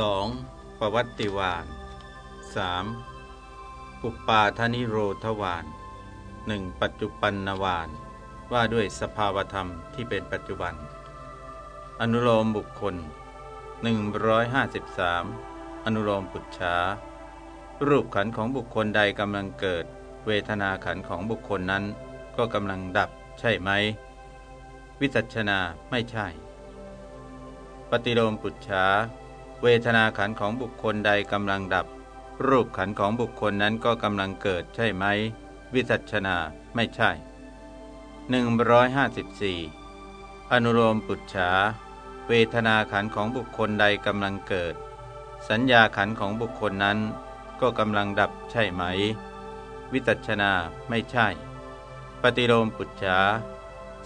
2. ประวัติวาน 3. อุปาทนิโรธวาน 1. ปัจจุปันนวาน ว่าด้วยสภาวธรรมที่เป็นปัจจุบัน อนุโลมบุคคล 153 อนุโลมปุจฉารูปขันของบุคคลใดกำลังเกิด เวทนาขันของบุคคลนั้น ก็กำลังดับใช่ไหม วิจัชนาไม่ใช่ ปฏิโลมปุจฉา เวทนาขันของบุคคลใดกำลังดับ รูปขันของบุคคลนั้นก็กำลังเกิดใช่ไหม วิจัชนาไม่ใช่ 154 อนุโลมปุจฉา เวทนาขันของบุคคลใดกำลังเกิด สัญญาขันของบุคคลนั้น ก็กำลังดับใช่ไหม วิจัชนาไม่ใช่ ปฏิโลมปุจฉา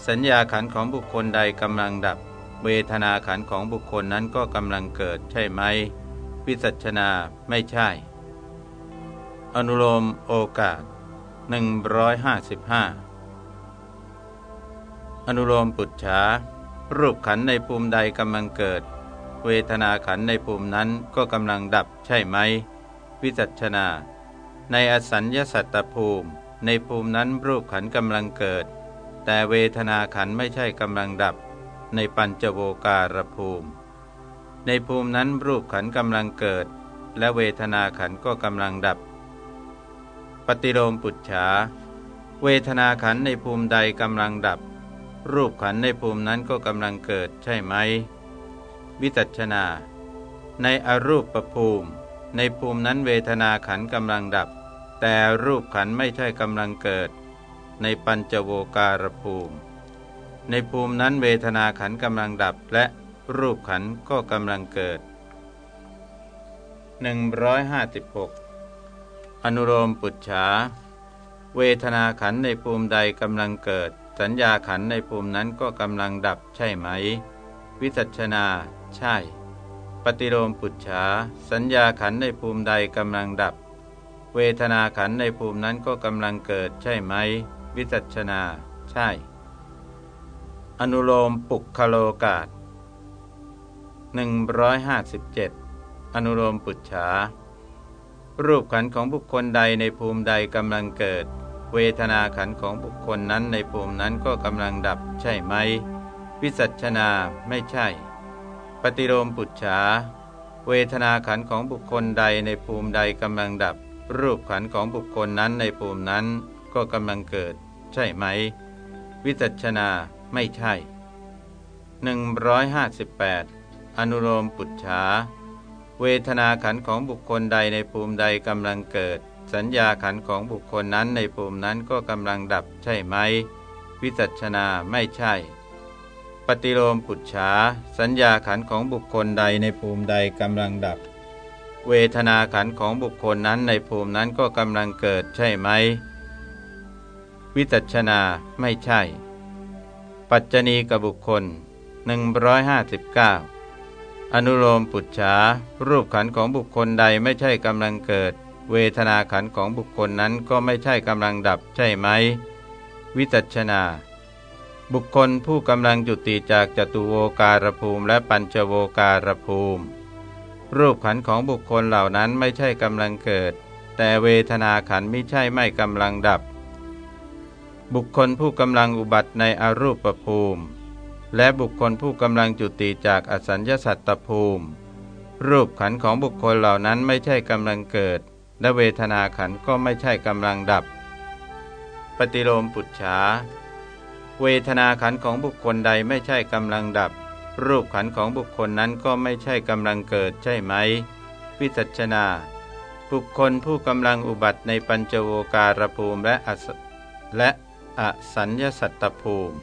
สัญญาขันของบุคคลใดกำลังดับ เวทนาขันของบุคคลนั้นก็กำลังเกิดใช่ไหม วิจัชนาไม่ใช่ อนุโลมโอกาส 155 อนุโลมปุจฉารูปขันในภูมิใดกำลังเกิด เวทนาขันในภูมินั้นก็กำลังดับใช่ไหม วิจัชนา ในอสัญญาสัตตภูมิ ในภูมินั้นรูปขันกำลังเกิด แต่เวทนาขันไม่ใช่กำลังดับ ในปัญจโวการภูมิ ในภูมินั้นรูปขันกำลังเกิด และเวทนาขันก็กำลังดับ ปฏิโลมปุจฉา เวทนาขันในภูมิใดกำลังดับ รูปขันในภูมินั้นก็กำลังเกิดใช่ไหม วิจัชนา ในอรูปประภูมิ ในภูมินั้นเวทนาขันกำลังดับ แต่รูปขันไม่ใช่กำลังเกิด ในปัญจโวการภูมิ ในภูมินั้นเวทนาขันกำลังดับและรูปขันก็กำลังเกิด 156 อนุโลมปุจฉา เวทนาขันในภูมิใดกำลังเกิด สัญญาขันในภูมินั้นก็กำลังดับใช่ไหม วิจัชนา ใช่ ปฏิโลมปุจฉา สัญญาขันในภูมิใดกำลังดับ เวทนาขันในภูมินั้นก็กำลังเกิดใช่ไหม วิจัชนา ใช่ อนุโลมปุกคโลกาศ157 อนุโลมปุจฉา รูปขันของบุคคลใดในภูมิใดกำลังเกิด เวทนาขันของบุคคลนั้นในภูมินั้นก็กำลังดับใช่ไหม วิสัชนาไม่ใช่ ปฏิโลมปุจฉา เวทนาขันของบุคคลใดในภูมิใดกำลังดับ รูปขันของบุคคลนั้นในภูมินั้นก็กำลังเกิด ใช่ไหม วิจัชนา ไม่ใช่ 158 อนุโลมปุจฉา เวทนาขันของบุคคลใดในภูมิใดกำลังเกิด สัญญาขันของบุคคลนั้นในภูมินั้นก็กำลังดับใช่ไหม วิจัชนาไม่ใช่ ปฏิโลมปุจฉา สัญญาขันของบุคคลใดในภูมิใดกำลังดับ เวทนาขันของบุคคลนั้นในภูมินั้นก็กำลังเกิดใช่ไหม วิจัชนาไม่ใช่ ปัจจณีกับบุคคล 159 อนุโลมปุจฉารูปขันของบุคคลใดไม่ใช่กำลังเกิด เวทนาขันของบุคคลนั้นก็ไม่ใช่กำลังดับใช่ไหม วิจัชนา บุคคลผู้กำลังจุติจากจตุโวการภูมิและปัญจโวการภูมิ รูปขันของบุคคลเหล่านั้นไม่ใช่กำลังเกิด แต่เวทนาขันไม่ใช่ไม่กำลังดับ บุคคลผู้กำลังอุบัติในอรูปภูมิ และบุคคลผู้กำลังจุติจากอสัญญาสัตตภูมิ รูปขันของบุคคลเหล่านั้นไม่ใช่กำลังเกิด และเวทนาขันก็ไม่ใช่กำลังดับ ปฏิโลมปุจฉาเวทนาขันของบุคคลใดไม่ใช่กำลังดับ รูปขันของบุคคลนั้นก็ไม่ใช่กำลังเกิดใช่ไหม วิจัชนา บุคคลผู้กำลังอุบัติในปัญจโวการภูมิและและ อสัญญสัตตภูมิ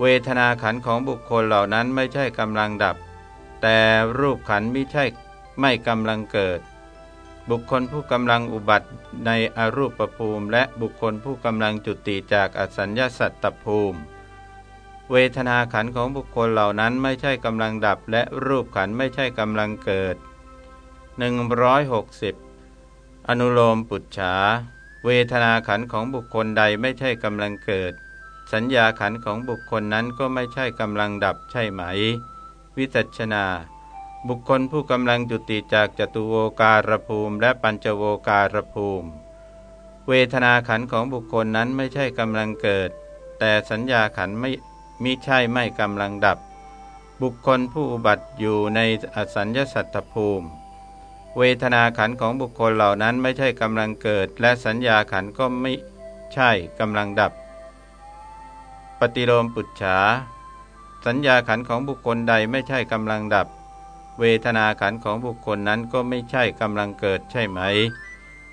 เวทนาขันของบุคคลเหล่านั้นไม่ใช่กำลังดับ แต่รูปขันไม่ใช่ไม่กำลังเกิด บุคคลผู้กำลังอุบัติในอรูปภูมิ และบุคคลผู้กำลังจุติจากอสัญญาสัตตภูมิ เวทนาขันของบุคคลเหล่านั้นไม่ใช่กำลังดับ และรูปขันไม่ใช่กำลังเกิด 160 อนุโลมปุจฉา เวทนาขันของบุคคลใดไม่ใช่กำลังเกิด สัญญาขันของบุคคลนั้นก็ไม่ใช่กำลังดับใช่ไหม วิจัชนา บุคคลผู้กำลังจุติจากจตุโวการภูมิ และปัญจโวการภูมิ เวทนาขันของบุคคลนั้นไม่ใช่กำลังเกิด แต่สัญญาขันไม่มิใช่ไม่กำลังดับ บุคคลผู้อุบัติอยู่ในอสัญญสัตตภูมิ เวทนาขันของบุคคลเหล่านั้นไม่ใช่กำลังเกิด และสัญญาขันก็ไม่ใช่กำลังดับ ปฏิโลมปุจฉา สัญญาขันของบุคคลใดไม่ใช่กำลังดับ เวทนาขันของบุคคลนั้นก็ไม่ใช่กำลังเกิดใช่ไหม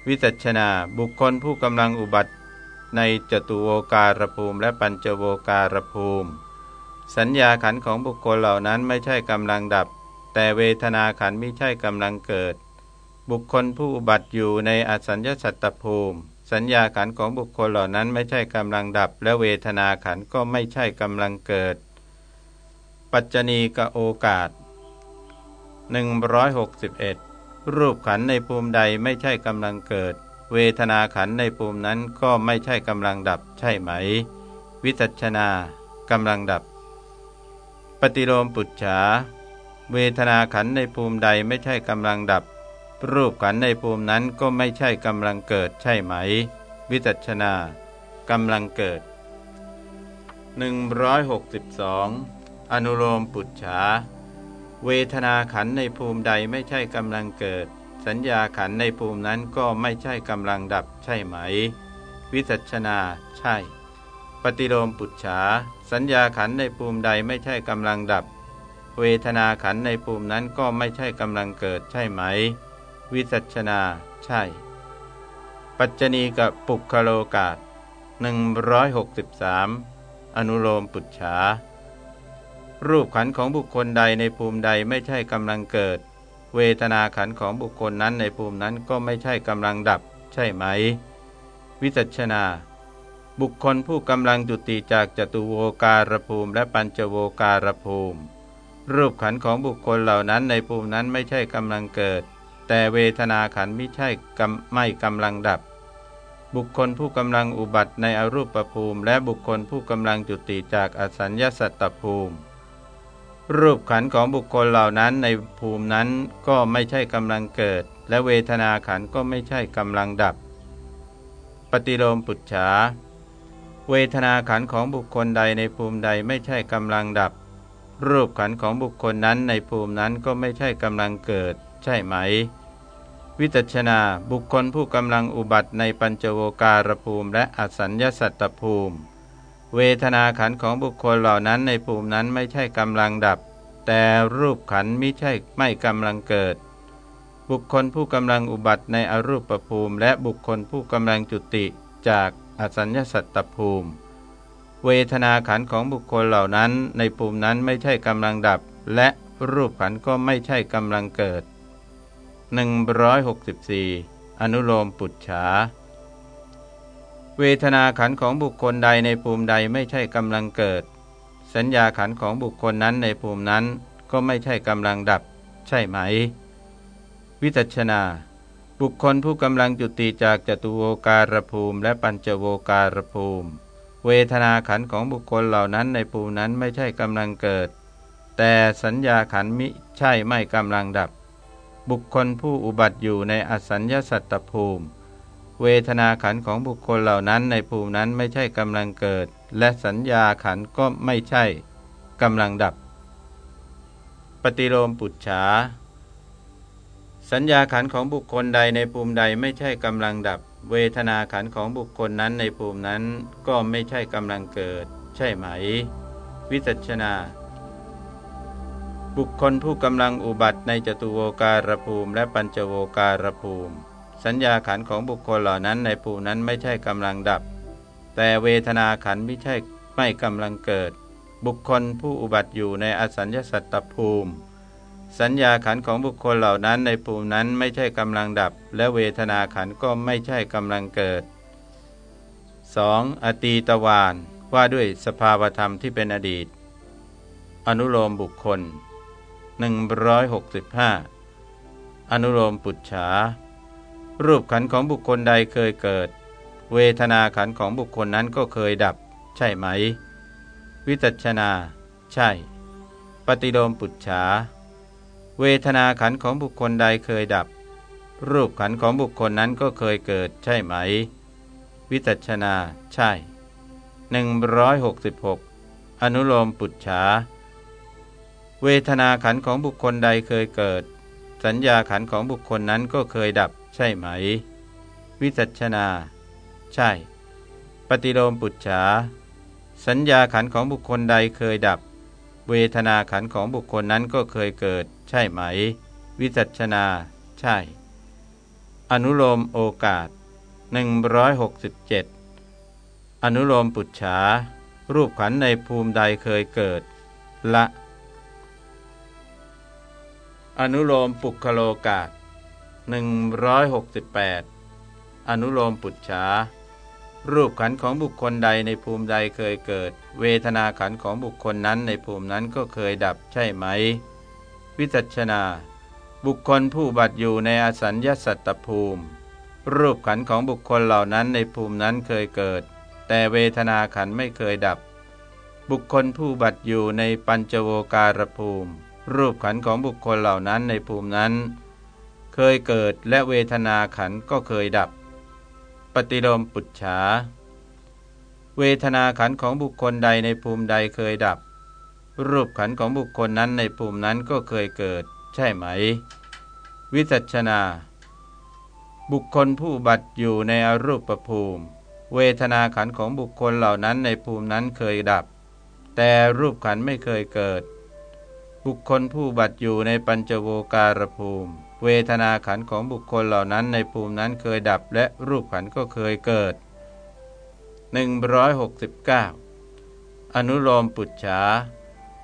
วิจัชนาบุคคลผู้กำลังอุบัติ ในจตุโวการภูมิ และปัญจโวการภูมิ สัญญาขันของบุคคลเหล่านั้นไม่ใช่กำลังดับ แต่เวทนาขันไม่ใช่กำลังเกิด บุคคลผู้อุบัติอยู่ในอสัญญาสัตตภูมิ สัญญาขันของบุคคลเหล่านั้นไม่ใช่กำลังดับ และเวทนาขันก็ไม่ใช่กำลังเกิด ปัจจณีกโอกาส 161 รูปขันในภูมิใดไม่ใช่กำลังเกิด เวทนาขันในภูมินั้นก็ไม่ใช่กำลังดับ ใช่ไหม วิจัชนากำลังดับ ปฏิโลมปุจฉาเวทนาขันในภูมิใดไม่ใช่กำลังดับ รูปขันในภูมินั้นก็ไม่ใช่กำลังเกิดใช่ไหม วิจัชนากำลังเกิด 162 อนุโลมปุจฉา เวทนาขันในภูมิใดไม่ใช่กำลังเกิด สัญญาขันในภูมินั้นก็ไม่ใช่กำลังดับใช่ไหม วิจัชนาใช่ ปฏิโลมปุจฉา สัญญาขันในภูมิใดไม่ใช่กำลังดับ เวทนาขันในภูมินั้นก็ไม่ใช่กำลังเกิดใช่ไหม วิจัชนา ใช่ ปัจจณีกับปุคโลกาศ163 อนุโลมปุจฉา รูปขันของบุคคลใดในภูมิใดไม่ใช่กำลังเกิด เวทนาขันของบุคคลนั้นในภูมินั้นก็ไม่ใช่กำลังดับ ใช่ไหม วิจัชนา บุคคลผู้กำลังจุติจากจตุโวการภูมิและปัญจโวการภูมิ รูปขันของบุคคลเหล่านั้นในภูมินั้นไม่ใช่กำลังเกิด แต่เวทนาขันไม่ใช่ไม่กำลังดับ บุคคลผู้กำลังอุบัติในอรูปภูมิ และบุคคลผู้กำลังจุติจากอสัญญาสัตตภูมิ รูปขันของบุคคลเหล่านั้นในภูมินั้นก็ไม่ใช่กำลังเกิด และเวทนาขันก็ไม่ใช่กำลังดับ ปฏิโลมปุจฉาเวทนาขันของบุคคลใดในภูมิใดไม่ใช่กำลังดับ รูปขันของบุคคลนั้นในภูมินั้นก็ไม่ใช่กำลังเกิด ใช่ไหม วิจัชนาบุคคลผู้กำลังอุบัติในปัญจโวการภูมิและอสัญญาสัตตภูมิ เวทนาขันของบุคคลเหล่านั้นในภูมินั้นไม่ใช่กำลังดับ แต่รูปขันไม่ใช่ไม่กำลังเกิด บุคคลผู้กำลังอุบัติในอรูปภูมิ และบุคคลผู้กำลังจุติจากอสัญญาสัตตภูมิ เวทนาขันของบุคคลเหล่านั้นในภูมินั้นไม่ใช่กำลังดับ และรูปขันก็ไม่ใช่กำลังเกิด 164 อนุโลมปุจฉา เวทนาขันของบุคคลใดในภูมิใดไม่ใช่กำลังเกิด สัญญาขันของบุคคลนั้นในภูมินั้นก็ไม่ใช่กำลังดับ ใช่ไหม วิจัชนา บุคคลผู้กำลังจุติจากจตุโวการภูมิ และปัญจโวการภูมิ เวทนาขันของบุคคลเหล่านั้นในภูมินั้นไม่ใช่กำลังเกิด แต่สัญญาขันมิใช่ไม่กำลังดับ บุคคลผู้อุบัติอยู่ในอสัญญาสัตตภูมิ เวทนาขันของบุคคลเหล่านั้นในภูมินั้นไม่ใช่กำลังเกิด และสัญญาขันก็ไม่ใช่กำลังดับ ปฏิโลมปุจฉาสัญญาขันของบุคคลใดในภูมิใดไม่ใช่กำลังดับ เวทนาขันของบุคคลนั้นในภูมินั้นก็ไม่ใช่กำลังเกิด ใช่ไหม วิจัชนา บุคคลผู้กำลังอุบัติในจตุโวการภูมิ และปัญจโวการภูมิ สัญญาขันของบุคคลเหล่านั้นในภูมินั้นไม่ใช่กำลังดับ แต่เวทนาขันไม่ใช่ไม่กำลังเกิด บุคคลผู้อุบัติอยู่ในอสัญญาสัตตภูมิ สัญญาขันของบุคคลเหล่านั้นในภูมินั้นไม่ใช่กำลังดับ และเวทนาขันก็ไม่ใช่กำลังเกิด 2. อตีตวานว่าด้วยสภาวธรรมที่เป็นอดีต อนุโลมบุคคล 165 อนุโลมปุจฉา รูปขันของบุคคลใดเคยเกิด เวทนาขันของบุคคลนั้นก็เคยดับ ใช่ไหม วิจัชนา ใช่ ปฏิโลมปุจฉา เวทนาขันของบุคคลใดเคยดับ รูปขันของบุคคลนั้นก็เคยเกิด ใช่ไหม วิจัชนา ใช่ 166 อนุโลมปุจฉา เวทนาขันของบุคคลใดเคยเกิด สัญญาขันของบุคคลนั้นก็เคยดับใช่ไหม วิจัชนา ใช่ ปฏิโลมปุจฉา สัญญาขันของบุคคลใดเคยดับ เวทนาขันของบุคคลนั้นก็เคยเกิด ใช่ไหม วิจัชนา ใช่ อนุโลมโอกาส 167 อนุโลมปุจฉารูปขันในภูมิใดเคยเกิด ละ อนุโลมปุคโลกาศ168 อนุโลมปุจฉารูปขันของบุคคลใดในภูมิใดเคยเกิด เวทนาขันของบุคคลนั้นในภูมินั้นก็เคยดับใช่ไหม วิจัชนา บุคคลผู้บัตอยู่ในอสัญญาสัตตภูมิ รูปขันของบุคคลเหล่านั้นในภูมินั้นเคยเกิด แต่เวทนาขันไม่เคยดับ บุคคลผู้บัตอยู่ในปัญจโวการภูมิ รูปขันของบุคคลเหล่านั้นในภูมินั้น เคยเกิดและเวทนาขันก็เคยดับ ปฏิโลมปุจฉา เวทนาขันของบุคคลใดในภูมิใดเคยดับ รูปขันของบุคคลนั้นในภูมินั้นก็เคยเกิด ใช่ไหม วิจัชนา บุคคลผู้บัตอยู่ในอรูปภูมิ เวทนาขันของบุคคลเหล่านั้นในภูมินั้นเคยดับ แต่รูปขันไม่เคยเกิด บุคคลผู้บัตอยู่ในปัญจโวการภูมิ เวทนาขันของบุคคลเหล่านั้นในภูมินั้นเคยดับและรูปขันก็เคยเกิด 169 อนุโลมปุจฉา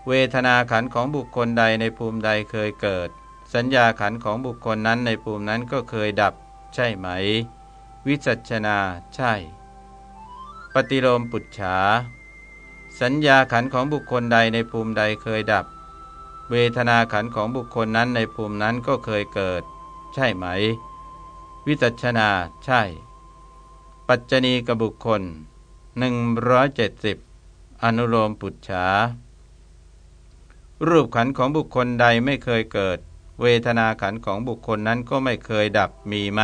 เวทนาขันของบุคคลใดในภูมิใดเคยเกิด สัญญาขันของบุคคลนั้นในภูมินั้นก็เคยดับ ใช่ไหม วิจัชนาใช่ ปฏิโลมปุจฉาสัญญาขันของบุคคลใดในภูมิใดเคยดับ เวทนาขันของบุคคลนั้นในภูมินั้นก็เคยเกิด ใช่ไหม วิจัชนาใช่ ปัจจณีกับบุคคล 170 อนุโลมปุจฉารูปขันของบุคคลใดไม่เคยเกิด เวทนาขันของบุคคลนั้นก็ไม่เคยดับมีไหม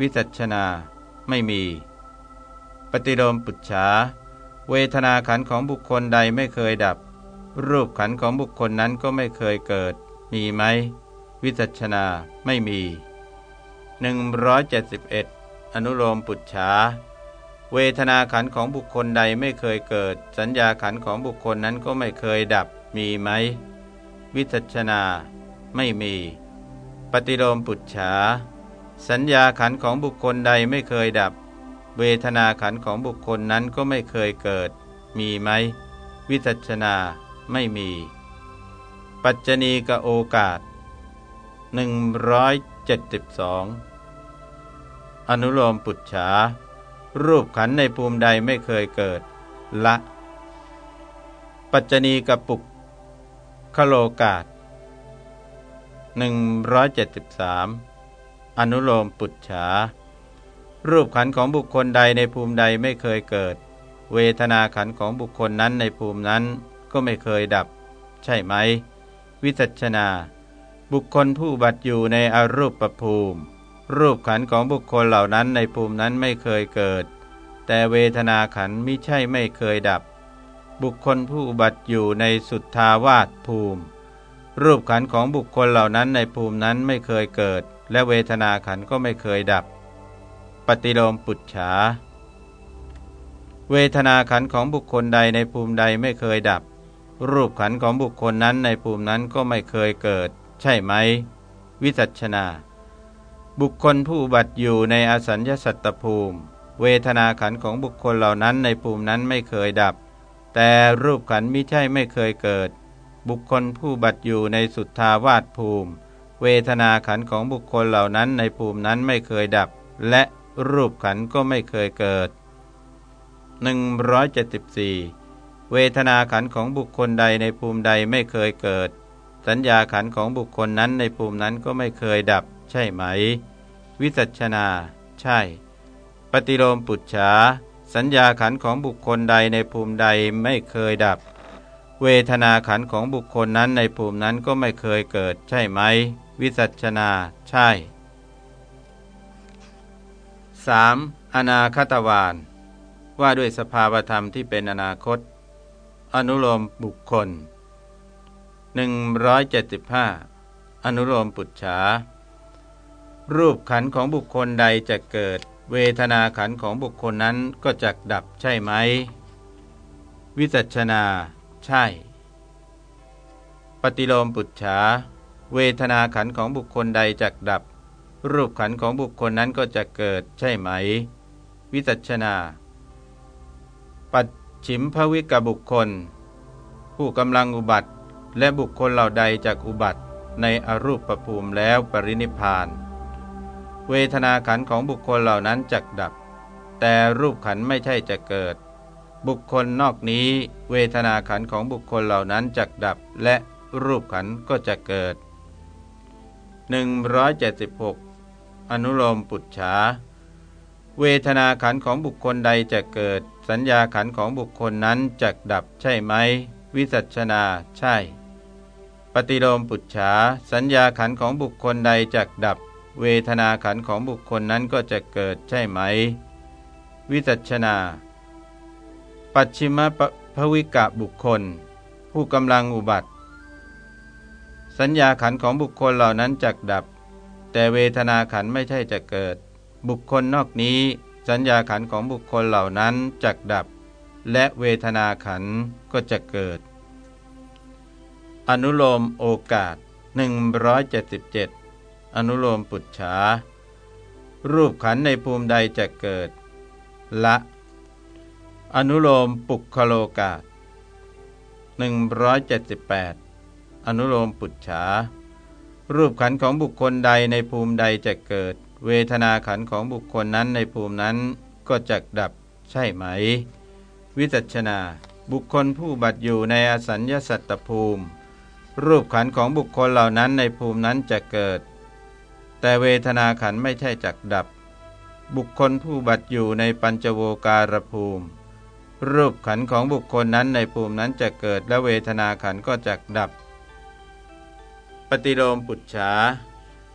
วิจัชนาไม่มี ปฏิโลมปุจฉาเวทนาขันของบุคคลใดไม่เคยดับ รูปขันของบุคคลนั้นก็ไม่เคยเกิด มีไหม วิจัชนาไม่มี 171 อนุโลมปุจฉาเวทนาขันของบุคคลใดไม่เคยเกิด สัญญาขันของบุคคลนั้นก็ไม่เคยดับ มีไหม วิจัชนา ไม่มี ปฏิโลมปุจฉาสัญญาขันของบุคคลใดไม่เคยดับ เวทนาขันของบุคคลนั้นก็ไม่เคยเกิด มีไหม วิจัชนา ไม่มี ปัจจณีกโอกาส 172 อนุโลมปุจฉา รูปขันในภูมิใดไม่เคยเกิด ละ ปัจจณีกปุกคโลกาส 173 อนุโลมปุจฉา รูปขันของบุคคลใดในภูมิใดไม่เคยเกิด เวทนาขันของบุคคลนั้นในภูมินั้น ก็ไม่เคยดับ ใช่ไหม วิจัชนา บุคคลผู้บัตอยู่ในอรูปภูมิ รูปขันของบุคคลเหล่านั้นในภูมินั้นไม่เคยเกิด แต่เวทนาขันมิใช่ไม่เคยดับ บุคคลผู้บัตอยู่ในสุทธาวาสภูมิ รูปขันของบุคคลเหล่านั้นในภูมินั้นไม่เคยเกิด และเวทนาขันก็ไม่เคยดับ ปฏิโลมปุจฉาเวทนาขันของบุคคลใดในภูมิใดไม่เคยดับ รูปขันของบุคคลนั้นในภูมินั้นก็ไม่เคยเกิด ใช่ไหม วิจัชนา บุคคลผู้บัตอยู่ในอสัญญาสัตตภูมิ เวทนาขันของบุคคลเหล่านั้นในภูมินั้นไม่เคยดับ แต่รูปขันมิใช่ไม่เคยเกิด บุคคลผู้บัตอยู่ในสุทธาวาสภูมิ เวทนาขันของบุคคลเหล่านั้นในภูมินั้นไม่เคยดับ และรูปขันก็ไม่เคยเกิด174 เวทนาขันของบุคคลใดในภูมิใดไม่เคยเกิด สัญญาขันของบุคคลนั้นในภูมินั้นก็ไม่เคยดับ ใช่ไหม วิจัชนา ใช่ ปฏิโลมปุจฉาสัญญาขันของบุคคลใดในภูมิใดไม่เคยดับเวเวทนาขันของบุคคลนั้นในภูมินั้นก็ไม่เคยเกิด ใช่ไหม วิสัชนา ใช่ 3. อนาคตวานว่าด้วยสภาวธรรมที่เป็นอนาคต อนุโลมบุคคล 175 อนุโลมปุจฉา รูปขันของบุคคลใดจะเกิด เวทนาขันของบุคคลนั้นก็จะดับใช่ไหม วิจัชนา ใช่ ปฏิโลมปุจฉา เวทนาขันของบุคคลใดจะดับ รูปขันของบุคคลนั้นก็จะเกิดใช่ไหม วิจัชนา ปัจ ฉิมภวิกบุคคล ผู้กำลังอุบัติ และบุคคลเหล่าใดจากอุบัติในอรูปประภูมิแล้วปรินิพาน เวทนาขันของบุคคลเหล่านั้นจักดับ แต่รูปขันไม่ใช่จะเกิด บุคคลนอกนี้ เวทนาขันของบุคคลเหล่านั้นจักดับ และรูปขันก็จะเกิด 176 อนุโลมปุจฉา เวทนาขันของบุคคลใดจะเกิด สัญญาขันของบุคคลนั้นจักดับใช่ไหม วิสัชนาใช่ ปฏิโลมปุจฉาสัญญาขันของบุคคลใดจักดับ เวทนาขันของบุคคลนั้นก็จะเกิดใช่ไหม วิจัชนา ปัจฉิมภวิกะบุคคล ผู้กำลังอุบัติ สัญญาขันของบุคคลเหล่านั้นจักดับ แต่เวทนาขันไม่ใช่จะเกิด บุคคลนอกนี้สัญญาขันของบุคคลเหล่านั้นจักดับ และเวทนาขันก็จะเกิด อนุโลมโอกาส 177 อนุโลมปุจฉา รูปขันในภูมิใดจะเกิด ละ อนุโลมปุคโลกาส 178 อนุโลมปุจฉา รูปขันของบุคคลใดในภูมิใดจะเกิด เวทนาขันของบุคคลนั้นในภูมินั้นก็จะดับใช่ไหม วิจัชนาบุคคลผู้บัตอยู่ในอสัญญาสัตตภูมิ รูปขันของบุคคลเหล่านั้นในภูมินั้นจะเกิด แต่เวทนาขันไม่ใช่จักดับ บุคคลผู้บัตอยู่ในปัญจโวการภูมิ รูปขันของบุคคลนั้นในภูมินั้นจะเกิดและเวทนาขันก็จักดับ ปฏิโลมปุจฉา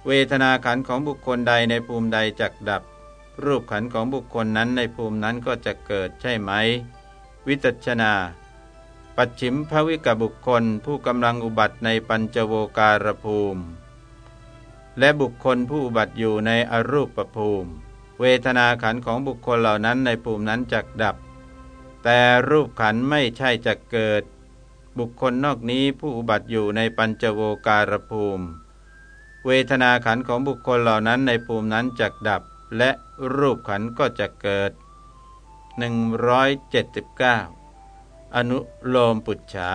เวทนาขันของบุคคลใดในภูมิใดจักดับ รูปขันของบุคคลนั้นในภูมินั้นก็จะเกิดใช่ไหม วิจัชนา ปัจฉิมภวิกบุคคลผู้กำลังอุบัติในปัญจโวการภูมิ และบุคคลผู้อุบัติอยู่ในอรูปภูมิ เวทนาขันของบุคคลเหล่านั้นในภูมินั้นจักดับ แต่รูปขันไม่ใช่จะเกิด บุคคลนอกนี้ผู้อุบัติอยู่ในปัญจโวการภูมิ เวทนาขันของบุคคลเหล่านั้นในภูมินั้นจักดับ และรูปขันก็จะเกิด 179 อนุโลมปุจฉา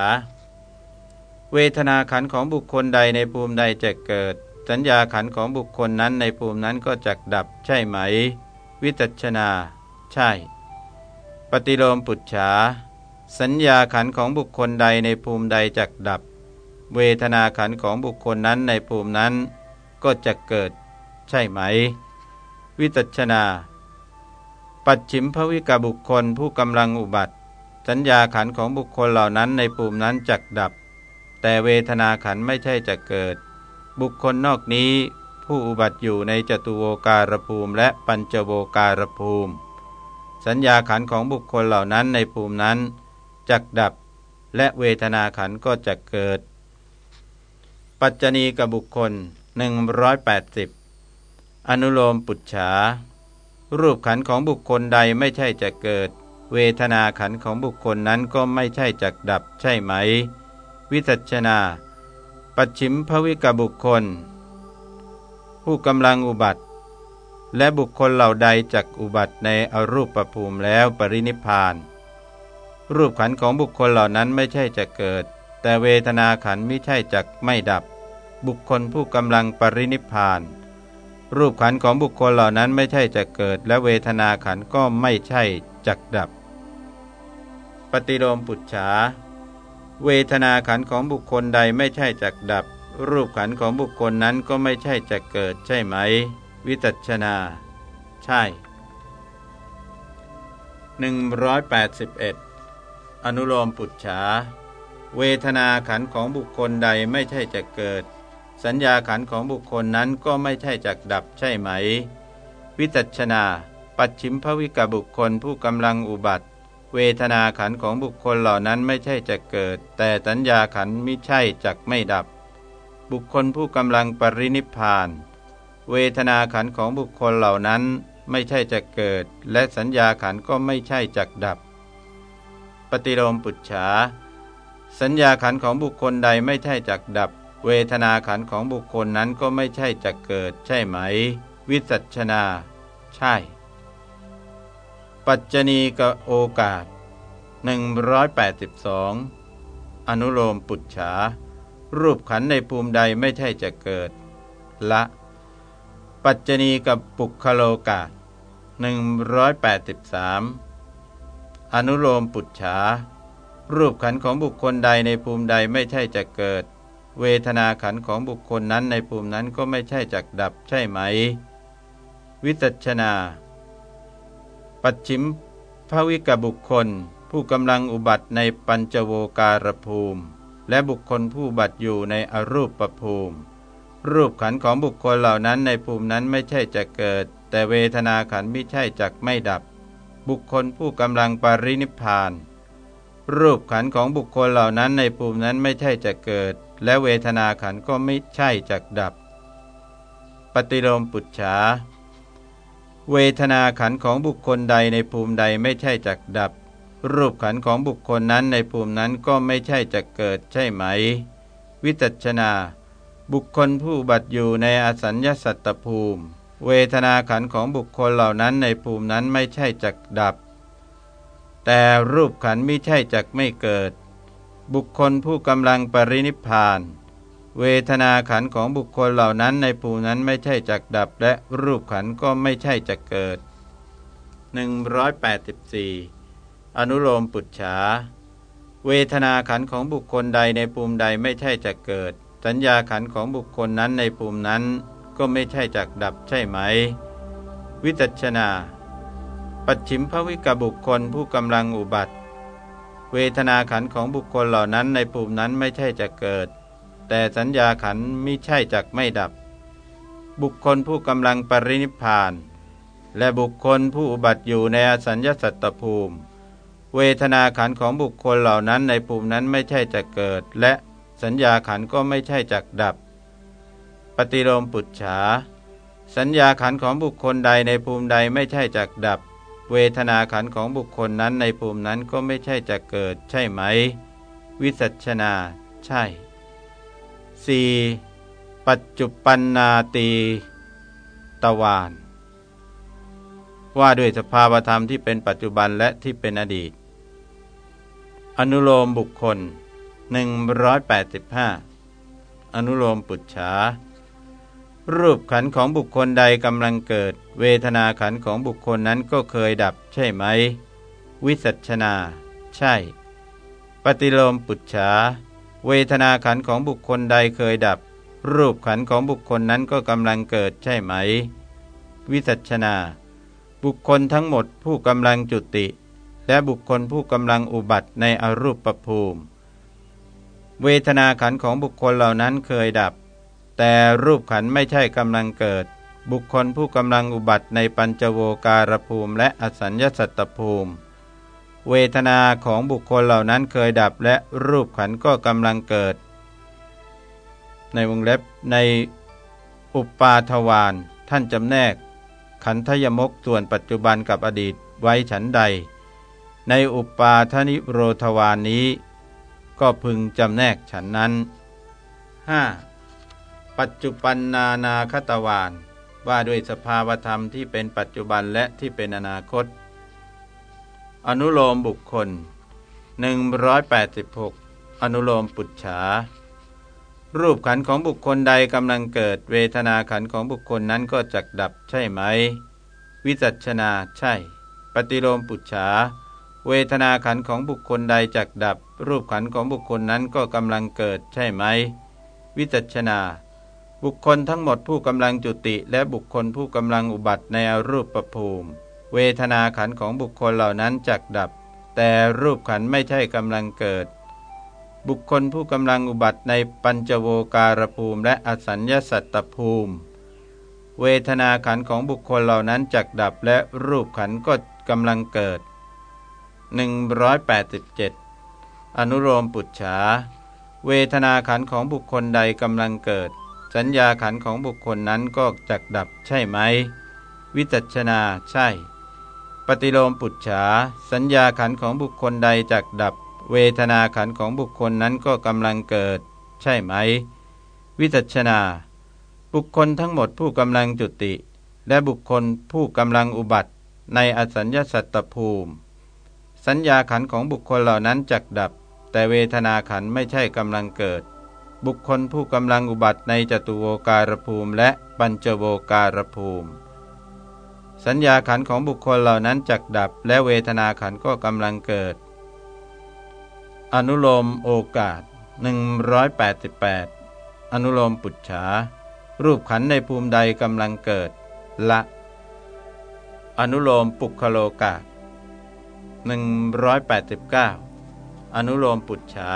เวทนาขันของบุคคลใดในภูมิใดจะเกิด สัญญาขันของบุคคลนั้นในภูมินั้นก็จักดับ ใช่ไหม วิจัชนา ใช่ ปฏิโลมปุจฉา สัญญาขันของบุคคลใดในภูมิใดจักดับ เวทนาขันของบุคคลนั้นในภูมินั้น ก็จะเกิดใช่ไหม วิจัชนา ปัจฉิมภวิกบุคคลผู้กำลังอุบัติ สัญญาขันของบุคคลเหล่านั้นในภูมินั้นจักดับ แต่เวทนาขันไม่ใช่จะเกิด บุคคลนอกนี้ผู้อุบัติอยู่ในจตุโวการภูมิและปัญจโวการภูมิ สัญญาขันของบุคคลเหล่านั้นในภูมินั้นจักดับ และเวทนาขันก็จะเกิด ปัจจณีกับบุคคล 180 อนุโลมปุจฉา รูปขันของบุคคลใดไม่ใช่จะเกิด เวทนาขันของบุคคลนั้นก็ไม่ใช่จักดับใช่ไหม วิจัชนา ปัจฉิมภวิกบุคคล ผู้กำลังอุบัติ และบุคคลเหล่าใดจักอุบัติในอรูปประภูมิแล้วปรินิพาน รูปขันของบุคคลเหล่านั้นไม่ใช่จะเกิด แต่เวทนาขันไม่ใช่จักไม่ดับ บุคคลผู้กำลังปรินิพาน รูปขันของบุคคลเหล่านั้นไม่ใช่จะเกิด และเวทนาขันก็ไม่ใช่จักดับ ปฏิโลมปุจฉา เวทนาขันของบุคคลใดไม่ใช่จักดับ รูปขันของบุคคลนั้นก็ไม่ใช่จะเกิดใช่ไหม วิตัชนา ใช่ 181 อนุโลมปุจฉา เวทนาขันของบุคคลใดไม่ใช่จะเกิด สัญญาขันของบุคคลนั้นก็ไม่ใช่จักดับใช่ไหม วิจัชนา ปัจฉิมภวิกบุคคลผู้กำลังอุบัติ เวทนาขันของบุคคลเหล่านั้นไม่ใช่จะเกิด แต่สัญญาขันมิใช่จักไม่ดับ บุคคลผู้กำลังปรินิพาน เวทนาขันของบุคคลเหล่านั้นไม่ใช่จะเกิด และสัญญาขันก็ไม่ใช่จักดับ ปฏิโลมปุจฉา สัญญาขันของบุคคลใดไม่ใช่จักดับ เวทนาขันของบุคคลนั้นก็ไม่ใช่จักเกิด ใช่ไหม วิสัชนา ใช่ ปัจจณีกโอกาส 182 อนุโลมปุจฉา รูปขันในภูมิใดไม่ใช่จะเกิด ละ ปัจจณีกับปุคโลกาส183 อนุโลมปุจฉา รูปขันของบุคคลใดในภูมิใดไม่ใช่จะเกิด เวทนาขันของบุคคลนั้นในภูมินั้นก็ไม่ใช่จักดับใช่ไหม วิจัชนา ปัจฉิมภวิกบุคคล ผู้กำลังอุบัติในปัญจโวการภูมิ และบุคคลผู้บัติอยู่ในอรูปประภูมิ รูปขันของบุคคลเหล่านั้นในภูมินั้นไม่ใช่จะเกิด แต่เวทนาขันไม่ใช่จักไม่ดับ บุคคลผู้กำลังปรินิพาน รูปขันของบุคคลเหล่านั้นในภูมินั้นไม่ใช่จะเกิด และเวทนาขันก็ไม่ใช่จะดับ ปฏิโลมปุจฉาเวทนาขันของบุคคลใดในภูมิใดไม่ใช่จักดับ รูปขันของบุคคลนั้นในภูมินั้นก็ไม่ใช่จะเกิดใช่ไหม วิจัชนา บุคคลผู้บัตอยู่ในอสัญญสัตตภูมิ เวทนาขันของบุคคลเหล่านั้นในภูมินั้นไม่ใช่จักดับ แต่รูปขันไม่ใช่จักไม่เกิด บุคคลผู้กำลังปรินิพาน เวทนาขันของบุคคลเหล่านั้นในภูนั้นไม่ใช่จักดับ และรูปขันก็ไม่ใช่จักเกิด 184 อนุโลมปุจฉา เวทนาขันของบุคคลใดในภูมิใดไม่ใช่จักเกิด สัญญาขันของบุคคลนั้นในภูมินั้นก็ไม่ใช่จักดับใช่ไหม วิจัชนา ปัจฉิมภวิกบุคคลผู้กำลังอุบัติ เวทนาขันของบุคคลเหล่านั้นในภูมินั้นไม่ใช่จะเกิด แต่สัญญาขันมิใช่จักไม่ดับ บุคคลผู้กำลังปรินิพาน และบุคคลผู้อุบัติอยู่ในอสัญญาสัตตภูมิ เวทนาขันของบุคคลเหล่านั้นในภูมินั้นไม่ใช่จะเกิด และสัญญาขันก็ไม่ใช่จักดับ ปฏิโลมปุจฉา สัญญาขันของบุคคลใดในภูมิใดไม่ใช่จักดับ เวทนาขันของบุคคลนั้นในภูมินั้นก็ไม่ใช่จะเกิดใช่ไหม วิสัชนา ใช่ 4. ปัจจุปันนาตีตวานว่าด้วยสภาวธรรมที่เป็นปัจจุบันและที่เป็นอดีต อนุโลมบุคคล 185 อนุโลมปุจฉา รูปขันของบุคคลใดกำลังเกิด เวทนาขันของบุคคลนั้นก็เคยดับใช่ไหม วิสัชนา ใช่ ปฏิโลมปุจฉาเวทนาขันของบุคคลใดเคยดับ รูปขันของบุคคลนั้นก็กำลังเกิดใช่ไหม วิสัชนา บุคคลทั้งหมดผู้กำลังจุติ และบุคคลผู้กำลังอุบัติในอรูปภูมิ เวทนาขันของบุคคลเหล่านั้นเคยดับ แต่รูปขันไม่ใช่กำลังเกิด บุคคลผู้กำลังอุบัติในปัญจโวการภูมิ และอสัญญสัตตภูมิ เวทนาของบุคคลเหล่านั้นเคยดับและรูปขันก็กำลังเกิด ในวงเล็บในอุปาทวานท่านจำแนก ขันธยมกส่วนปัจจุบันกับอดีตไว้ฉันใด ในอุปาทนิโรธวานนี้ ก็พึงจำแนกฉันนั้น 5. ปัจจุปันนานาคตวานว่าด้วยสภาวธรรมที่เป็นปัจจุบันและที่เป็นอนาคต อนุโลมบุคคล 186 อนุโลมปุจฉา รูปขันของบุคคลใดกำลังเกิด เวทนาขันของบุคคลนั้นก็จักดับใช่ไหม วิจัชนาใช่ ปฏิโลมปุจฉา เวทนาขันของบุคคลใดจักดับ รูปขันของบุคคลนั้นก็กำลังเกิดใช่ไหม วิจัชนา บุคคลทั้งหมดผู้กำลังจุติและบุคคลผู้กำลังอุบัติในอรูปประภูมิ เวทนาขันของบุคคลเหล่านั้นจักดับ แต่รูปขันไม่ใช่กำลังเกิด บุคคลผู้กำลังอุบัติในปัญจโวการภูมิและอสัญญาสัตตภูมิ เวทนาขันของบุคคลเหล่านั้นจักดับและรูปขันก็กำลังเกิด 187 อนุโลมปุจฉา เวทนาขันของบุคคลใดกำลังเกิด สัญญาขันของบุคคลนั้นก็จักดับใช่ไหม วิจัชนาใช่ ปฏิโลมปุจฉา สัญญาขันของบุคคลใดจักดับ เวทนาขันของบุคคลนั้นก็กำลังเกิด ใช่ไหม วิจัชนา บุคคลทั้งหมดผู้กำลังจุติ และบุคคลผู้กำลังอุบัติ ในอสัญญาสัตตภูมิ สัญญาขันของบุคคลเหล่านั้นจักดับ แต่เวทนาขันไม่ใช่กำลังเกิด บุคคลผู้กำลังอุบัติในจตุโวการภูมิและปัญจโวการภูมิ สัญญาขันของบุคคลเหล่านั้นจักดับและเวทนาขันก็กำลังเกิด อนุโลมโอกาส 188 อนุโลมปุจฉา รูปขันในภูมิใดกำลังเกิด ละ อนุโลมปุคโลกา189 อนุโลมปุจฉา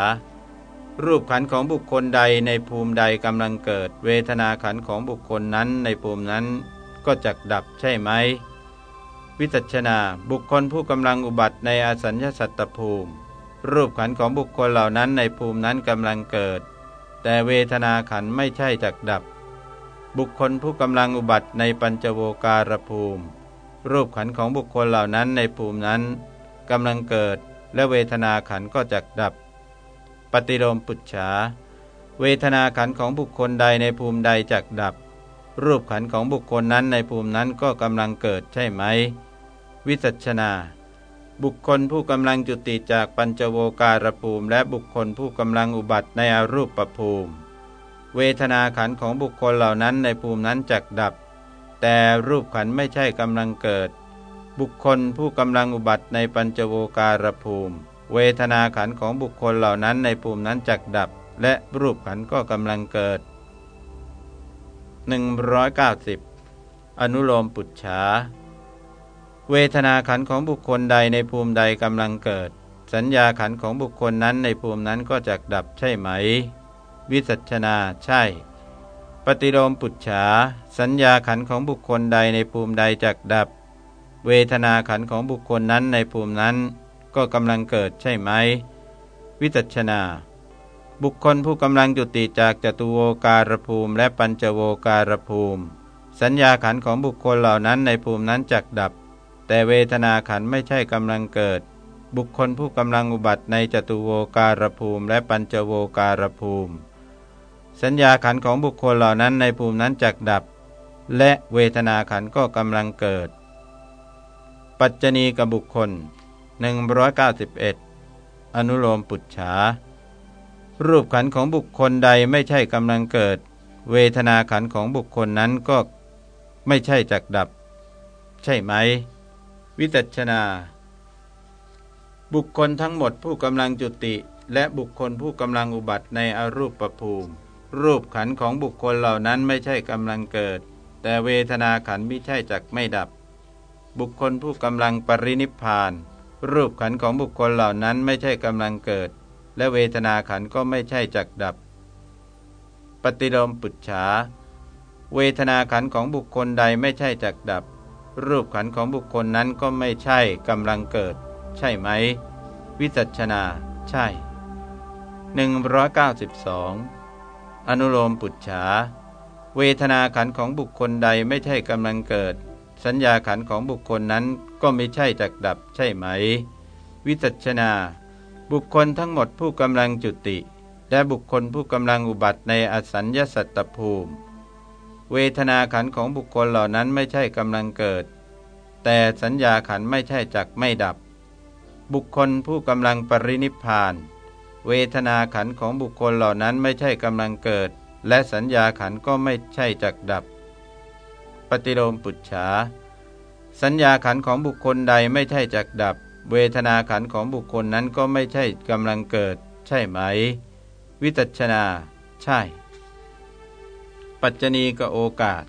รูปขันของบุคคลใดในภูมิใดกำลังเกิด เวทนาขันของบุคคลนั้นในภูมินั้นก็จักดับใช่ไหม วิจัชนาบุคคลผู้กำลังอุบัติในอสัญญาสัตตภูมิ รูปขันของบุคคลเหล่านั้นในภูมินั้นกำลังเกิด แต่เวทนาขันไม่ใช่จักดับ บุคคลผู้กำลังอุบัติในปัญจโวการภูมิ รูปขันของบุคคลเหล่านั้นในภูมินั้นกำลังเกิด และเวทนาขันก็จักดับ ปฏิโลมปุจฉา เวทนาขันของบุคคลใดในภูมิใดจักดับ รูปขันของบุคคลนั้นในภูมินั้นก็กำลังเกิดใช่ไหม วิจัชนา บุคคลผู้กำลังจุติจากปัญจโวการภูมิ และบุคคลผู้กำลังอุบัติในอรูปประภูมิ เวทนาขันของบุคคลเหล่านั้นในภูมินั้นจักดับ แต่รูปขันไม่ใช่กำลังเกิด บุคคลผู้กำลังอุบัติในปัญจโวการภูมิ เวทนาขันของบุคคลเหล่านั้นในภูมินั้นจักดับ และรูปขันก็กำลังเกิด 190 อนุโลมปุจฉาเวทนาขันของบุคคลใดในภูมิใดกำลังเกิด สัญญาขันของบุคคลนั้นในภูมินั้นก็จักดับใช่ไหม วิสัชนาใช่ ปฏิโลมปุจฉาสัญญาขันของบุคคลใดในภูมิใดจักดับ เวทนาขันของบุคคลนั้นในภูมินั้น ก็กำลังเกิดใช่ไหม วิจัชนา บุคคลผู้กำลังจุติจากจตุโวการภูมิและปัญจโวการภูมิ สัญญาขันของบุคคลเหล่านั้นในภูมินั้นจักดับ แต่เวทนาขันไม่ใช่กำลังเกิด บุคคลผู้กำลังอุบัติในจตุโวการภูมิ และปัญจโวการภูมิ สัญญาขันของบุคคลเหล่านั้นในภูมินั้นจักดับ และเวทนาขันก็กำลังเกิด ปัจจณีกับบุคคล 191 อนุโลมปุจฉา รูปขันของบุคคลใดไม่ใช่กำลังเกิด เวทนาขันของบุคคลนั้นก็ไม่ใช่จักดับ ใช่ไหม วิจัชนา บุคคลทั้งหมดผู้กำลังจุติ และบุคคลผู้กำลังอุบัติในอรูปประภูมิ รูปขันของบุคคลเหล่านั้นไม่ใช่กำลังเกิด แต่เวทนาขันไม่ใช่จักไม่ดับ บุคคลผู้กำลังปรินิพาน รูปขันของบุคคลเหล่านั้นไม่ใช่กำลังเกิด และเวทนาขันก็ไม่ใช่จักดับ ปฏิโลมปุจฉา เวทนาขันของบุคคลใดไม่ใช่จักดับ รูปขันของบุคคลนั้นก็ไม่ใช่กำลังเกิด ใช่ไหม วิจัชนา ใช่ 192 อนุโลมปุจฉา เวทนาขันของบุคคลใดไม่ใช่กำลังเกิด สัญญาขันของบุคคลนั้น ก็ไม่ใช่จักดับใช่ไหม วิจัชนา บุคคลทั้งหมดผู้กำลังจุติ และบุคคลผู้กำลังอุบัติในอสัญญาสัตตภูมิ เวทนาขันของบุคคลเหล่านั้นไม่ใช่กำลังเกิด แต่สัญญาขันไม่ใช่จักไม่ดับ บุคคลผู้กำลังปรินิพานเวทนาขันของบุคคลเหล่านั้นไม่ใช่กำลังเกิด และสัญญาขันก็ไม่ใช่จักดับ ปฏิโลมปุจฉา สัญญาขันของบุคคลใดไม่ใช่จักดับ เวทนาขันของบุคคลนั้นก็ไม่ใช่กำลังเกิด ใช่ไหม วิตัชนา ใช่ ปัจจณีกโอกาส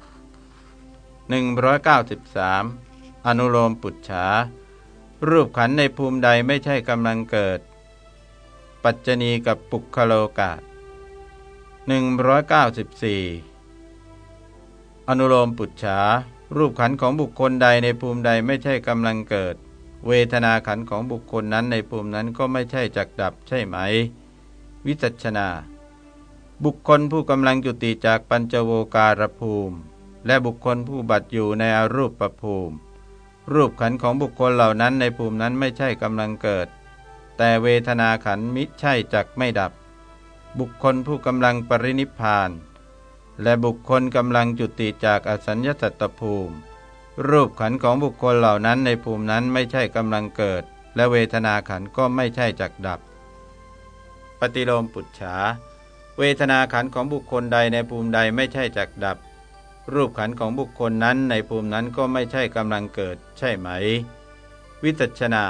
193 อนุโลมปุจฉารูปขันในภูมิใดไม่ใช่กำลังเกิด ปัจจณีกับปุคโลกา194 อนุโลมปุจฉา รูปขันของบุคคลใดในภูมิใดไม่ใช่กำลังเกิด เวทนาขันของบุคคลนั้นในภูมินั้นก็ไม่ใช่จักดับใช่ไหม วิจัชนา บุคคลผู้กำลังจุติจากปัญจโวการภูมิ และบุคคลผู้บัตอยู่ในอรูปประภูมิ รูปขันของบุคคลเหล่านั้นในภูมินั้นไม่ใช่กำลังเกิด แต่เวทนาขันมิใช่จักไม่ดับ บุคคลผู้กำลังปรินิพาน และบุคคลกำลังจุติจากอสัญญาสัตตภูมิ รูปขันของบุคคลเหล่านั้นในภูมินั้นไม่ใช่กำลังเกิด และเวทนาขันก็ไม่ใช่จักดับ ปฏิโลมปุจฉา เวทนาขันของบุคคลใดในภูมิใดไม่ใช่จักดับ รูปขันของบุคคลนั้นในภูมินั้นก็ไม่ใช่กำลังเกิด ใช่ไหม วิตัชนา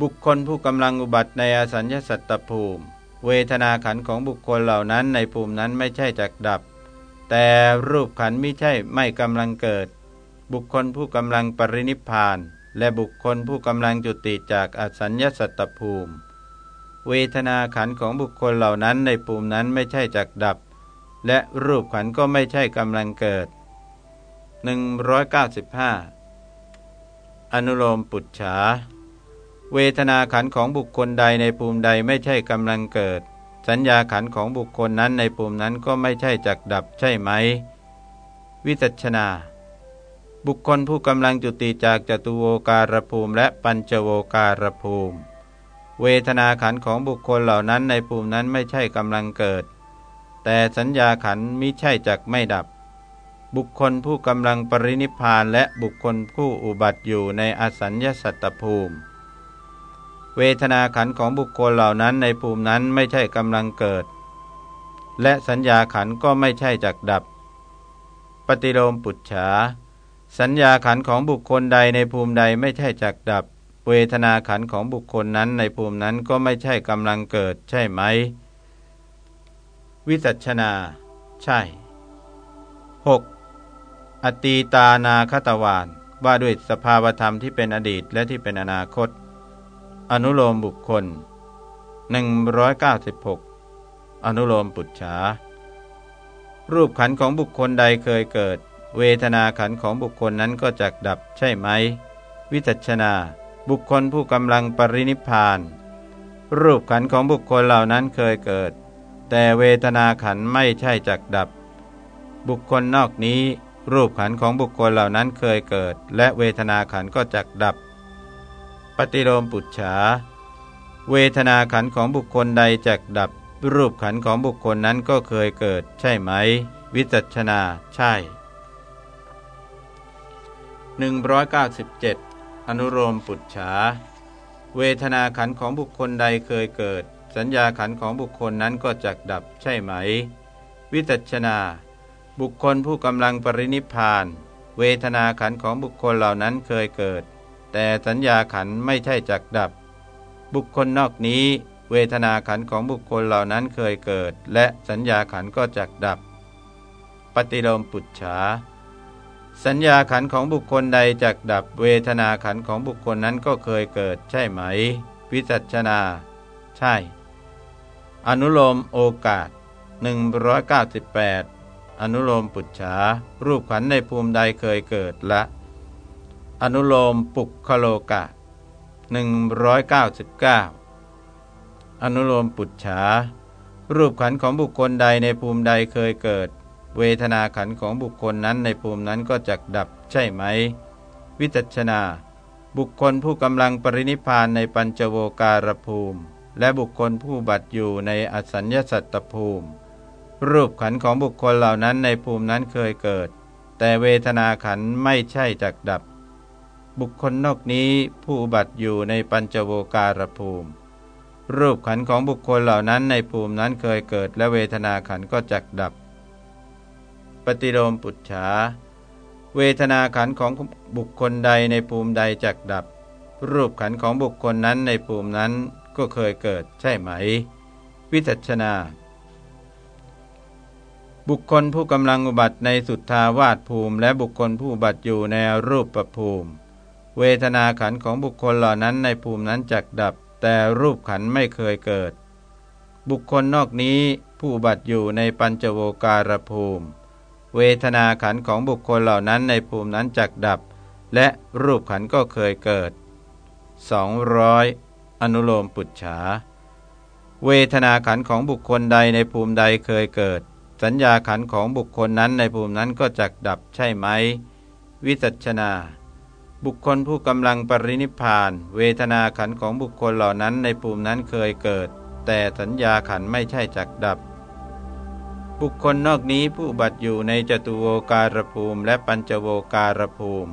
บุคคลผู้กำลังอุบัติในอสัญญาสัตตภูมิ เวทนาขันของบุคคลเหล่านั้นในภูมินั้นไม่ใช่จักดับ แต่รูปขันไม่ใช่ไม่กำลังเกิด บุคคลผู้กำลังปรินิพาน และบุคคลผู้กำลังจุติจากอสัญญาสัตตภูมิ เวทนาขันของบุคคลเหล่านั้นในภูมินั้นไม่ใช่จักดับ และรูปขันก็ไม่ใช่กำลังเกิด 195 อนุโลมปุจฉา เวทนาขันของบุคคลใดในภูมิใดไม่ใช่กำลังเกิด สัญญาขันของบุคคลนั้นในภูมินั้นก็ไม่ใช่จักดับใช่ไหม วิจัชนา บุคคลผู้กำลังจุติจากจตุโวการภูมิและปัญจโวการภูมิ เวทนาขันของบุคคลเหล่านั้นในภูมินั้นไม่ใช่กำลังเกิด แต่สัญญาขันมิใช่จักไม่ดับบุคคลผู้กำลังปรินิพานและบุคคลผู้อุบัติอยู่ในอสัญญาสัตตภูมิ เวทนาขันของบุคคลเหล่านั้นในภูมินั้นไม่ใช่กำลังเกิด และสัญญาขันก็ไม่ใช่จักดับ ปฏิโลมปุจฉา สัญญาขันของบุคคลใดในภูมิใดไม่ใช่จักดับ เวทนาขันของบุคคลนั้นในภูมินั้นก็ไม่ใช่กำลังเกิด ใช่ไหม วิจัชนา ใช่ 6. อตีตานาคตวานว่าด้วยสภาวธรรมที่เป็นอดีตและที่เป็นอนาคต อนุโลมบุคคล 196 อนุโลมปุจฉา รูปขันของบุคคลใดเคยเกิด เวทนาขันของบุคคลนั้นก็จักดับใช่ไหม วิจัชนา บุคคลผู้กำลังปรินิพานรูปขันของบุคคลเหล่านั้นเคยเกิด แต่เวทนาขันไม่ใช่จักดับ บุคคลนอกนี้ รูปขันของบุคคลเหล่านั้นเคยเกิด และเวทนาขันก็จักดับ ฏิโลมปุจฉา เวทนาขันของบุคคลใดจักดับ รูปขันของบุคคลนั้นก็เคยเกิด ใช่ไหม วิจัชนา ใช่ 197 อนุโลมปุจฉา เวทนาขันของบุคคลใดเคยเกิด สัญญาขันของบุคคลนั้นก็จักดับ ใช่ไหม วิจัชนา บุคคลผู้กำลังปรินิพาน เวทนาขันของบุคคลเหล่านั้นเคยเกิด แต่สัญญาขันไม่ใช่จักดับ บุคคลนอกนี้ เวทนาขันของบุคคลเหล่านั้นเคยเกิด และสัญญาขันก็จักดับ ปฏิโลมปุจฉาสัญญาขันของบุคคลใดจักดับ เวทนาขันของบุคคลนั้นก็เคยเกิดใช่ไหม วิจัชนา ใช่ อนุโลมโอกาส 198 อนุโลมปุจฉารูปขันในภูมิใดเคยเกิดละ อนุโลมปุกคโลกะ 199 อนุโลมปุจฉา รูปขันของบุคคลใดในภูมิใดเคยเกิด เวทนาขันของบุคคลนั้นในภูมินั้นก็จักดับใช่ไหม วิจัชนา บุคคลผู้กำลังปรินิพานในปัญจโวการภูมิ และบุคคลผู้บัตอยู่ในอสัญญาสัตตภูมิ รูปขันของบุคคลเหล่านั้นในภูมินั้นเคยเกิด แต่เวทนาขันไม่ใช่จักดับ บุคคลนอกนี้ผู้บัติอยู่ในปัญจโวการภูมิ รูปขันของบุคคลเหล่านั้นในภูมินั้นเคยเกิดและเวทนาขันก็จักดับ ปฏิโลมปุจฉาเวทนาขันของบุคคลใดในภูมิใดจักดับ รูปขันของบุคคลนั้นในภูมินั้นก็เคยเกิดใช่ไหม วิจัชนา บุคคลผู้กำลังอุบัติในสุทธาวาสภูมิ และบุคคลผู้บัติอยู่ในรูปประภูมิ เวทนาขันของบุคคลเหล่านั้นในภูมินั้นจักดับ แต่รูปขันไม่เคยเกิด บุคคลนอกนี้ผู้บัติอยู่ในปัญจโวการภูมิ เวทนาขันของบุคคลเหล่านั้นในภูมินั้นจักดับ และรูปขันก็เคยเกิด 200 อนุโลมปุจฉา เวทนาขันของบุคคลใดในภูมิใดเคยเกิด สัญญาขันของบุคคลนั้นในภูมินั้นก็จักดับใช่ไหม วิจัชนา บุคคลผู้กำลังปรินิพาน เวทนาขันของบุคคลเหล่านั้นในภูมินั้นเคยเกิด แต่สัญญาขันไม่ใช่จักดับ บุคคลนอกนี้ผู้บัติอยู่ในจตุโวการภูมิและปัญจโวการภูมิ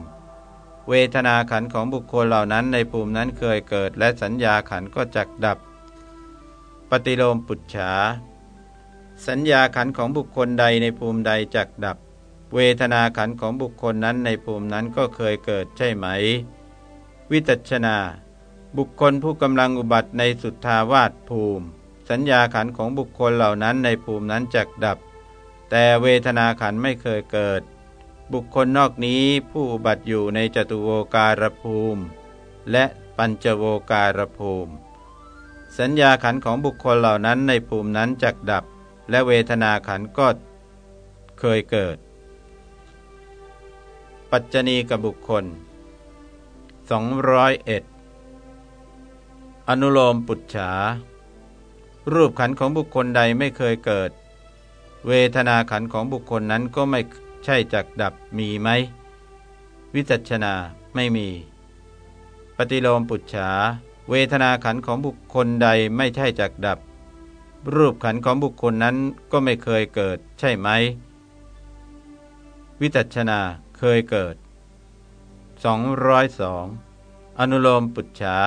เวทนาขันของบุคคลเหล่านั้นในภูมินั้นเคยเกิด และสัญญาขันก็จักดับ ปฏิโลมปุจฉาสัญญาขันของบุคคลใดในภูมิใดจักดับ เวทนาขันของบุคคลนั้นในภูมินั้นก็เคยเกิดใช่ไหม วิตัชนา บุคคลผู้กำลังอุบัติในสุทธาวาสภูมิ สัญญาขันของบุคคลเหล่านั้นในภูมินั้นจักดับ แต่เวทนาขันไม่เคยเกิด บุคคลนอกนี้ผู้อุบัติอยู่ในจตุโวการภูมิ และปัญจโวการภูมิ สัญญาขันของบุคคลเหล่านั้นในภูมินั้นจักดับ และเวทนาขันก็เคยเกิด ปัจจณีกับบุคคล 201 อนุโลมปุจฉา รูปขันของบุคคลใดไม่เคยเกิด เวทนาขันของบุคคลนั้นก็ไม่ใช่จักดับมีไหม วิจัชนาไม่มี ปฏิโลมปุจฉา เวทนาขันของบุคคลใดไม่ใช่จักดับ รูปขันของบุคคลนั้นก็ไม่เคยเกิด ใช่ไหม วิจัชนา เคยเกิด 202 อนุโลมปุจฉา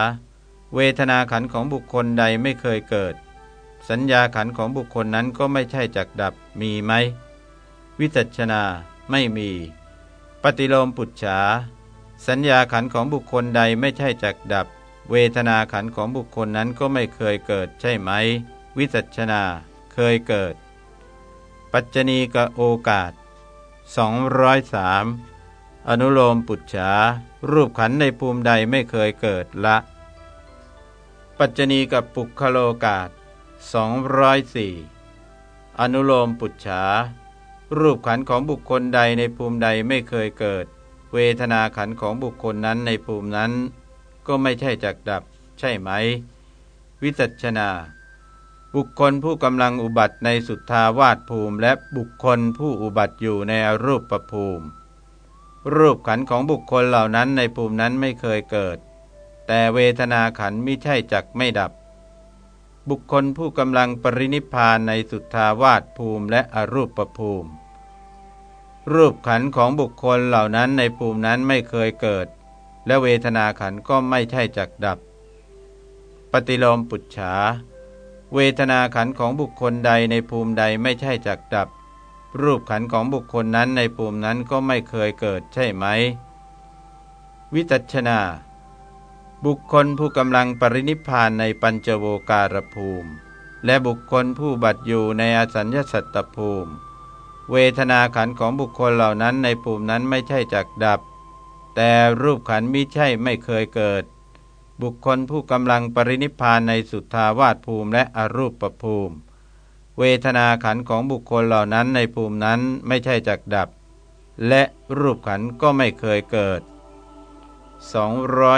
เวทนาขันของบุคคลใดไม่เคยเกิด สัญญาขันของบุคคลนั้นก็ไม่ใช่จักดับมีไหม วิจัชนาไม่มี ปฏิโลมปุจฉา สัญญาขันของบุคคลใดไม่ใช่จักดับ เวทนาขันของบุคคลนั้นก็ไม่เคยเกิดใช่ไหม วิจัชนาเคยเกิด ปัจจณีกโอกาส 203 อนุโลมปุจฉารูปขันในภูมิใดไม่เคยเกิดละ ปัจจณีกับปุคโลกาส204 อนุโลมปุจฉารูปขันของบุคคลใดในภูมิใดไม่เคยเกิด เวทนาขันของบุคคลนั้นในภูมินั้น ก็ไม่ใช่จักดับ ใช่ไหม วิจัชนา บุคคลผู้กำลังอุบัติในสุทธาวาสภูมิ และบุคคลผู้อุบัติอยู่ในอรูปประภูมิ รูปขันของบุคคลเหล่านั้นในภูมินั้นไม่เคยเกิด แต่เวทนาขันไม่ใช่จักไม่ดับ บุคคลผู้กำลังปรินิพานในสุทธาวาสภูมิและอรูปประภูมิ รูปขันของบุคคลเหล่านั้นในภูมินั้นไม่เคยเกิด และเวทนาขันก็ไม่ใช่จักดับ ปฏิโลมปุจฉา เวทนาขันของบุคคลใดในภูมิใดไม่ใช่จักดับ รูปขันของบุคคลนั้นในภูมินั้นก็ไม่เคยเกิดใช่ไหม วิจัชนา บุคคลผู้กำลังปรินิพานในปัญจโวการภูมิ และบุคคลผู้บัตอยู่ในอสัญญสัตตภูมิ เวทนาขันของบุคคลเหล่านั้นในภูมินั้นไม่ใช่จักดับ แต่รูปขันมิใช่ไม่เคยเกิด บุคคลผู้กำลังปรินิพานในสุทธาวาสภูมิและอรูปปภูมิ เวทนาขันของบุคคลเหล่านั้นในภูมินั้นไม่ใช่จักดับ และรูปขันก็ไม่เคยเกิด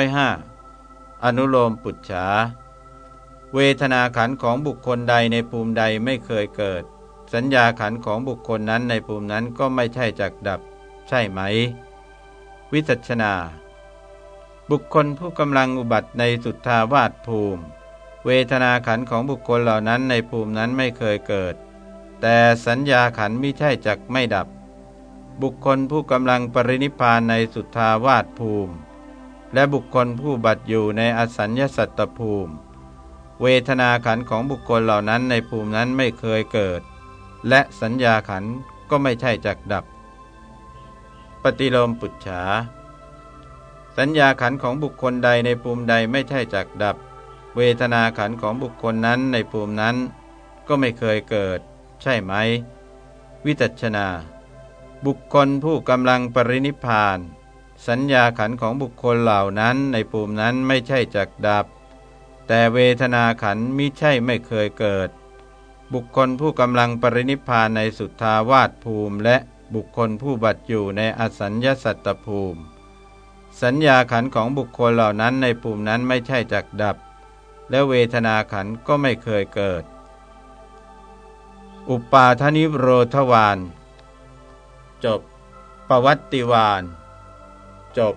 205 อนุโลมปุจฉา เวทนาขันของบุคคลใดในภูมิใดไม่เคยเกิด สัญญาขันของบุคคลนั้นในภูมินั้นก็ไม่ใช่จักดับ ใช่ไหม วิจัชนา บุคคลผู้กำลังอุบัติในสุทธาวาสภูมิ เวทนาขันของบุคคลเหล่านั้นในภูมินั้นไม่เคยเกิด แต่สัญญาขันไม่ใช่จักไม่ดับ บุคคลผู้กำลังปรินิพานในสุทธาวาสภูมิ และบุคคลผู้บัติอยู่ในอสัญญสัตตภูมิ เวทนาขันของบุคคลเหล่านั้นในภูมินั้นไม่เคยเกิด และสัญญาขันก็ไม่ใช่จักดับ ปฏิโลมปุจฉา สัญญาขันของบุคคลใดในภูมิใดไม่ใช่จักดับ เวทนาขันของบุคคลนั้นในภูมินั้น ก็ไม่เคยเกิด ใช่ไหม วิจัชนา บุคคลผู้กำลังปรินิพาน สัญญาขันของบุคคลเหล่านั้นในภูมินั้นไม่ใช่จักดับ แต่เวทนาขันมิใช่ไม่เคยเกิด บุคคลผู้กำลังปรินิพานในสุทธาวาสภูมิ และบุคคลผู้บัตอยู่ในอสัญญสัตตภูมิ สัญญาขันของบุคคลเหล่านั้นในปุ่มนั้นไม่ใช่จักดับ และเวทนาขันก็ไม่เคยเกิด อุปาทนิโรธวาน จบ ปวัตติวาน จบ